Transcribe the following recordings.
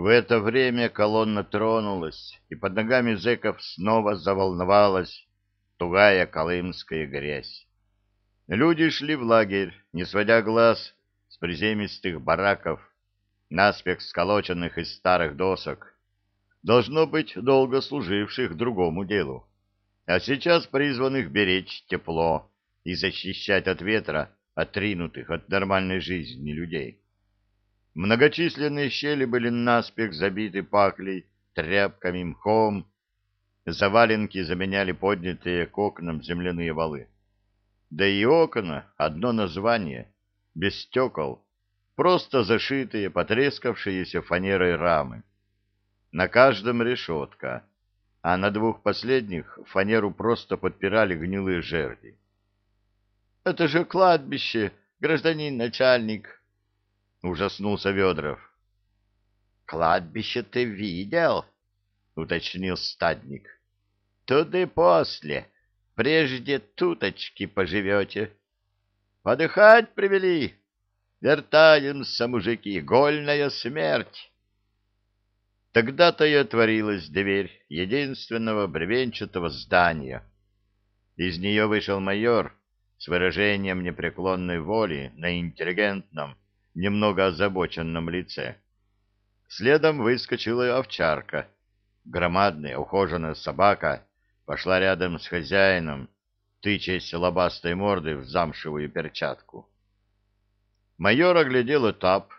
В это время колонна тронулась, и под ногами зэков снова заволновалась тугая колымская грязь. Люди шли в лагерь, не сводя глаз с приземистых бараков, наспех сколоченных из старых досок, должно быть, долго служивших другому делу, а сейчас призванных беречь тепло и защищать от ветра отринутых от нормальной жизни людей. Многочисленные щели были наспех забиты паклей, тряпками, мхом, заваленки заменяли поднятые к окнам земляные валы. Да и окна — одно название, без стекол, просто зашитые, потрескавшиеся фанерой рамы. На каждом решетка, а на двух последних фанеру просто подпирали гнилые жерди. — Это же кладбище, гражданин начальник! — ужаснулся Ведров. — Кладбище ты видел? — уточнил стадник. — Туды после. Прежде туточки поживете. Подыхать привели. Вертаемся, мужики, гольная смерть. Тогда-то и отворилась дверь единственного бревенчатого здания. Из нее вышел майор с выражением непреклонной воли на интеллигентном, немного озабоченном лице. Следом выскочила овчарка. Громадная ухоженная собака пошла рядом с хозяином, тычась лобастой мордой в замшевую перчатку. Майор оглядел этап,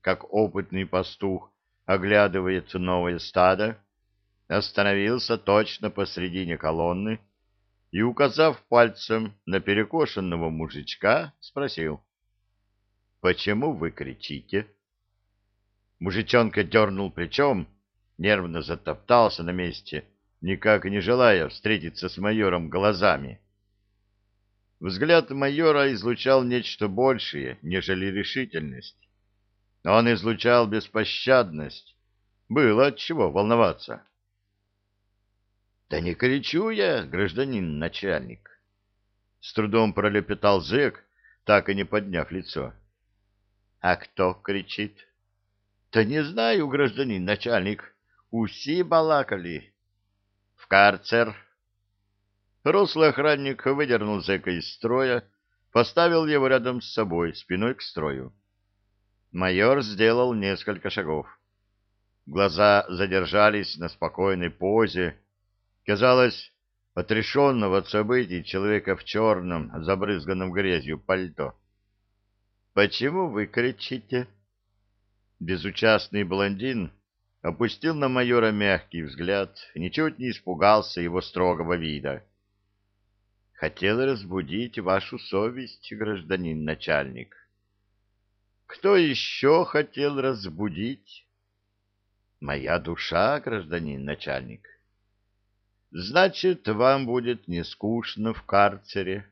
как опытный пастух оглядывает новое стадо, остановился точно посредине колонны и, указав пальцем на перекошенного мужичка, спросил, «Почему вы кричите?» Мужичонка дернул плечом, нервно затоптался на месте — никак не желая встретиться с майором глазами. Взгляд майора излучал нечто большее, нежели решительность. Он излучал беспощадность. Было от чего волноваться. — Да не кричу я, гражданин начальник. С трудом пролепетал зэк, так и не подняв лицо. — А кто кричит? — Да не знаю, гражданин начальник. Уси балакали. В карцер. Рослый охранник выдернул зэка из строя, поставил его рядом с собой, спиной к строю. Майор сделал несколько шагов. Глаза задержались на спокойной позе. Казалось, отрешенного от событий человека в черном, забрызганном грязью пальто. «Почему вы кричите?» Безучастный блондин опустил на майора мягкий взгляд, ничуть не испугался его строгого вида. Хотел разбудить вашу совесть, гражданин начальник. Кто еще хотел разбудить? Моя душа, гражданин начальник. Значит, вам будет не скучно в карцере.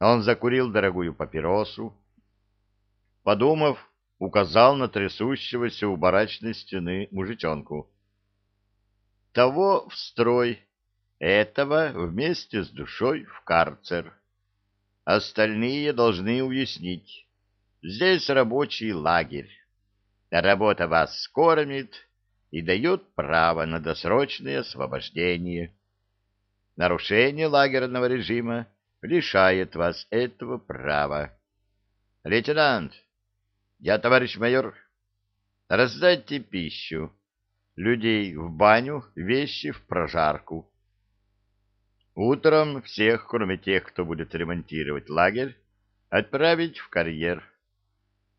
Он закурил дорогую папиросу. Подумав, указал на трясущегося у барачной стены мужичонку. Того в строй, этого вместе с душой в карцер. Остальные должны уяснить. Здесь рабочий лагерь. Работа вас скормит и дает право на досрочное освобождение. Нарушение лагерного режима лишает вас этого права. Лейтенант, я, товарищ майор, раздайте пищу, людей в баню, вещи в прожарку. Утром всех, кроме тех, кто будет ремонтировать лагерь, отправить в карьер.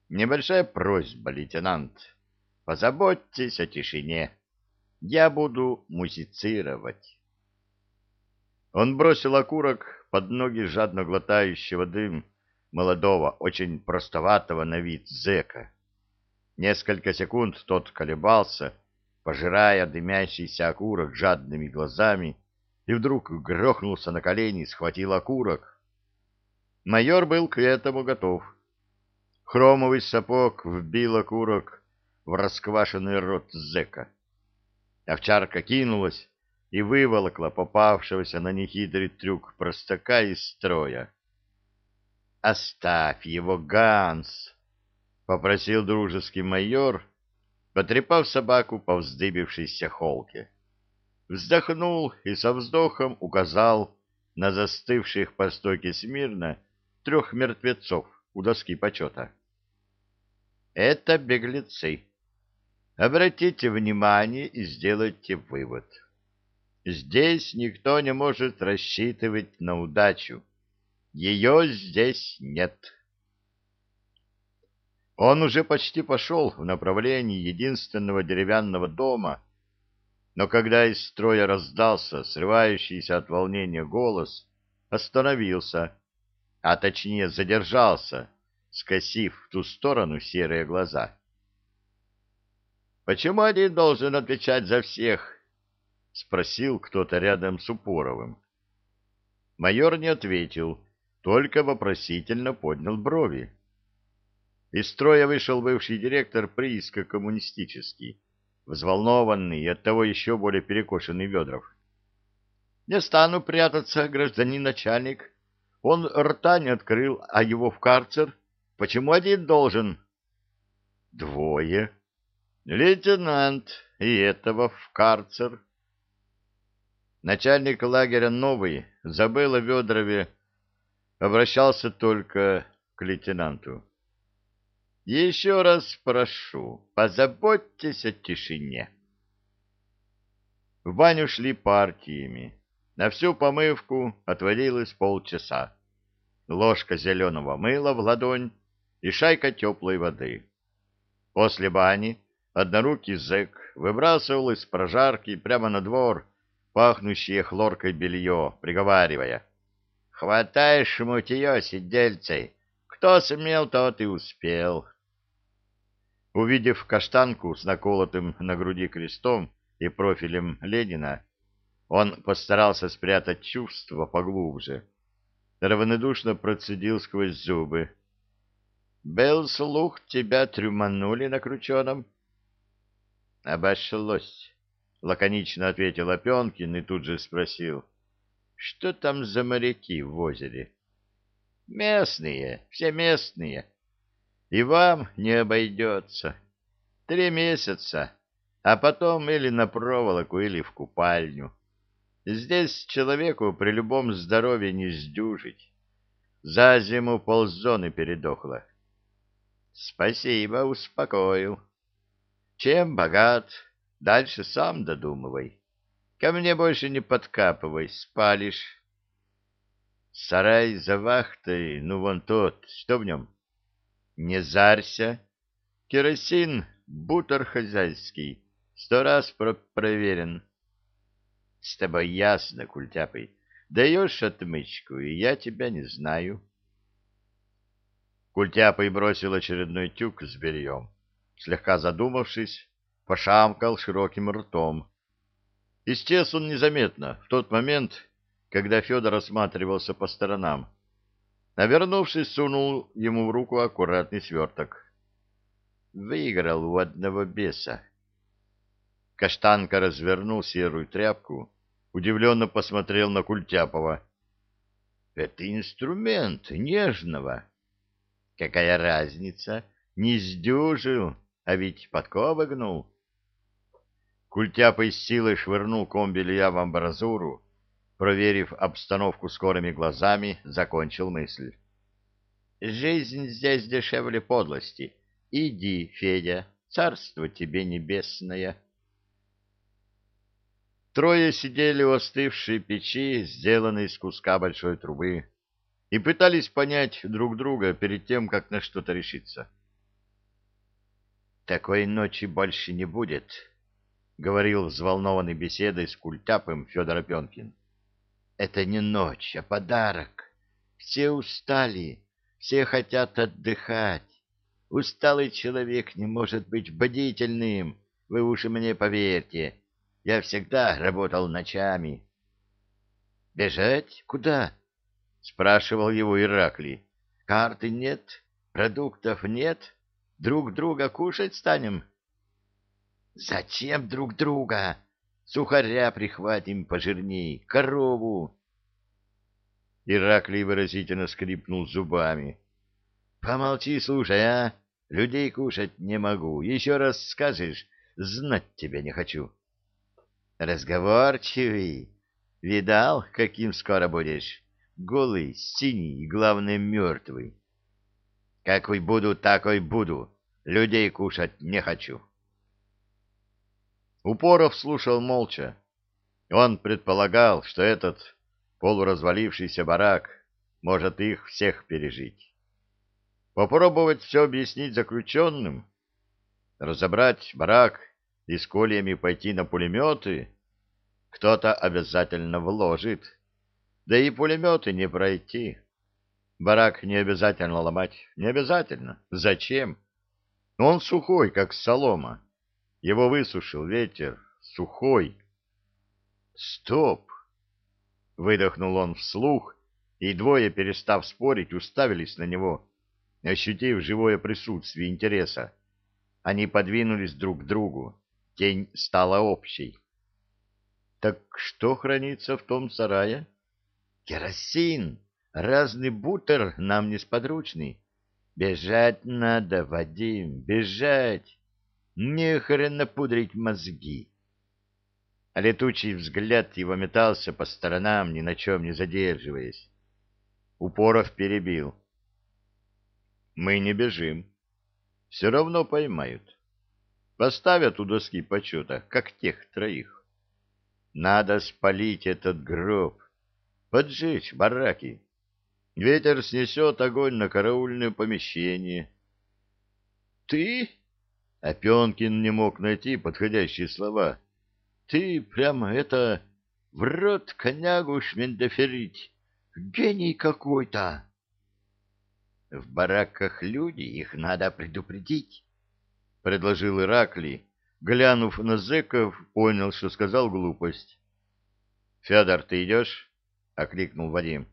Небольшая просьба, лейтенант. Позаботьтесь о тишине. Я буду музицировать. Он бросил окурок под ноги жадно глотающего дым, молодого, очень простоватого на вид зэка. Несколько секунд тот колебался, пожирая дымящийся окурок жадными глазами, и вдруг грохнулся на колени и схватил окурок. Майор был к этому готов. Хромовый сапог вбил окурок в расквашенный рот зэка. Овчарка кинулась и выволокла попавшегося на нехитрый трюк простака из строя. «Оставь его, Ганс!» — попросил дружеский майор, потрепав собаку по вздыбившейся холке. Вздохнул и со вздохом указал на застывших по стойке смирно трех мертвецов у доски почета. Это беглецы. Обратите внимание и сделайте вывод. Здесь никто не может рассчитывать на удачу. Ее здесь нет. Он уже почти пошел в направлении единственного деревянного дома, но когда из строя раздался срывающийся от волнения голос, остановился, а точнее задержался, скосив в ту сторону серые глаза. «Почему один должен отвечать за всех?» — спросил кто-то рядом с Упоровым. Майор не ответил, только вопросительно поднял брови. Из строя вышел бывший директор прииска коммунистический, взволнованный и оттого еще более перекошенный Ведров. — Не стану прятаться, гражданин начальник. Он рта не открыл, а его в карцер. Почему один должен? — Двое. Лейтенант и этого в карцер. Начальник лагеря новый, забыл о Ведрове, обращался только к лейтенанту. Еще раз прошу, позаботьтесь о тишине. В баню шли партиями. На всю помывку отводилось полчаса. Ложка зеленого мыла в ладонь и шайка теплой воды. После бани однорукий зэк выбрасывал из прожарки прямо на двор пахнущее хлоркой белье, приговаривая. «Хватаешь мутье, сидельцы! Кто смел, тот и успел!» Увидев каштанку с наколотым на груди крестом и профилем Ленина, он постарался спрятать чувства поглубже. Равнодушно процедил сквозь зубы. — Был слух, тебя трюманули на крученом? — Обошлось, — лаконично ответил Опенкин и тут же спросил. — Что там за моряки в озере? — Местные, все местные. — и вам не обойдется. Три месяца, а потом или на проволоку, или в купальню. Здесь человеку при любом здоровье не сдюжить. За зиму ползоны передохло. Спасибо, успокоил. Чем богат, дальше сам додумывай. Ко мне больше не подкапывай, спалишь. Сарай за вахтой, ну вон тот, что в нем? Не зарься. Керосин, бутер хозяйский, сто раз про проверен. С тобой ясно, культяпый. Даешь отмычку, и я тебя не знаю. Культяпый бросил очередной тюк с бельем. Слегка задумавшись, пошамкал широким ртом. Исчез он незаметно, в тот момент, когда Федор осматривался по сторонам а вернувшись, сунул ему в руку аккуратный сверток. Выиграл у одного беса. Каштанка развернул серую тряпку, удивленно посмотрел на Культяпова. — Это инструмент нежного. — Какая разница? Не сдюжил, а ведь подковы гнул. Культяпа из силы швырнул комби Илья в амбразуру, проверив обстановку скорыми глазами, закончил мысль. «Жизнь здесь дешевле подлости. Иди, Федя, царство тебе небесное». Трое сидели у остывшей печи, сделанной из куска большой трубы, и пытались понять друг друга перед тем, как на что-то решиться. «Такой ночи больше не будет», — говорил взволнованной беседой с культяпом Федор Опенкин. Это не ночь, а подарок. Все устали, все хотят отдыхать. Усталый человек не может быть бдительным, вы уж мне поверьте. Я всегда работал ночами. «Бежать? Куда?» — спрашивал его Ираклий. «Карты нет, продуктов нет, друг друга кушать станем». «Зачем друг друга?» Сухаря прихватим пожирней, корову. Ираклий выразительно скрипнул зубами. — Помолчи, слушай, а! Людей кушать не могу. Еще раз скажешь, знать тебя не хочу. Разговорчивый. Видал, каким скоро будешь? Голый, синий и, главное, мертвый. Какой буду, такой буду. Людей кушать не хочу. Упоров слушал молча. Он предполагал, что этот полуразвалившийся барак может их всех пережить. Попробовать все объяснить заключенным, разобрать барак и с кольями пойти на пулеметы, кто-то обязательно вложит. Да и пулеметы не пройти. Барак не обязательно ломать, не обязательно. Зачем? Он сухой, как солома. Его высушил ветер, сухой. Стоп! Выдохнул он вслух, и двое, перестав спорить, уставились на него, ощутив живое присутствие интереса. Они подвинулись друг к другу. Тень стала общей. Так что хранится в том сарае? Керосин, разный бутер нам несподручный. Бежать надо, Вадим, бежать. Не хрена пудрить мозги. Летучий взгляд его метался по сторонам, ни на чем не задерживаясь. Упоров перебил. Мы не бежим. Все равно поймают. Поставят у доски почета, как тех троих. Надо спалить этот гроб, поджечь бараки. Ветер снесет огонь на караульное помещение. — Ты? — Опенкин не мог найти подходящие слова. — Ты прямо это... в рот конягу шмендоферить. Гений какой-то! — В бараках люди, их надо предупредить, — предложил Ираклий. Глянув на зэков, понял, что сказал глупость. — Федор, ты идешь? — окликнул Вадим.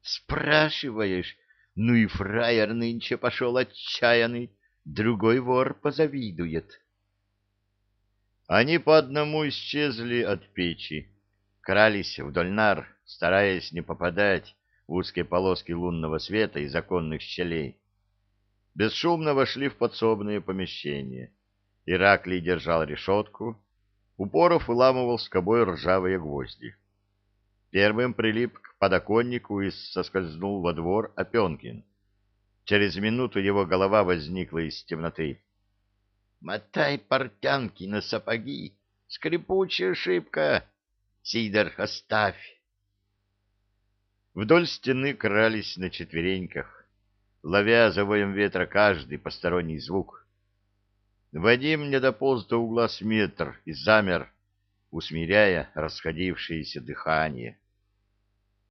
Спрашиваешь? Ну и фраер нынче пошел отчаянный, другой вор позавидует. Они по одному исчезли от печи, крались вдоль нар, стараясь не попадать в узкие полоски лунного света и законных щелей. Бесшумно вошли в подсобное помещение. Ираклий держал решетку, Упоров выламывал скобой ржавые гвозди. Первым прилип к подоконнику и соскользнул во двор Опенкин. Через минуту его голова возникла из темноты. — Мотай портянки на сапоги! Скрипучая шибка! Сидор, оставь! Вдоль стены крались на четвереньках, ловя за воем ветра каждый посторонний звук. Вадим не дополз до угла с метр и замер, усмиряя расходившееся дыхание.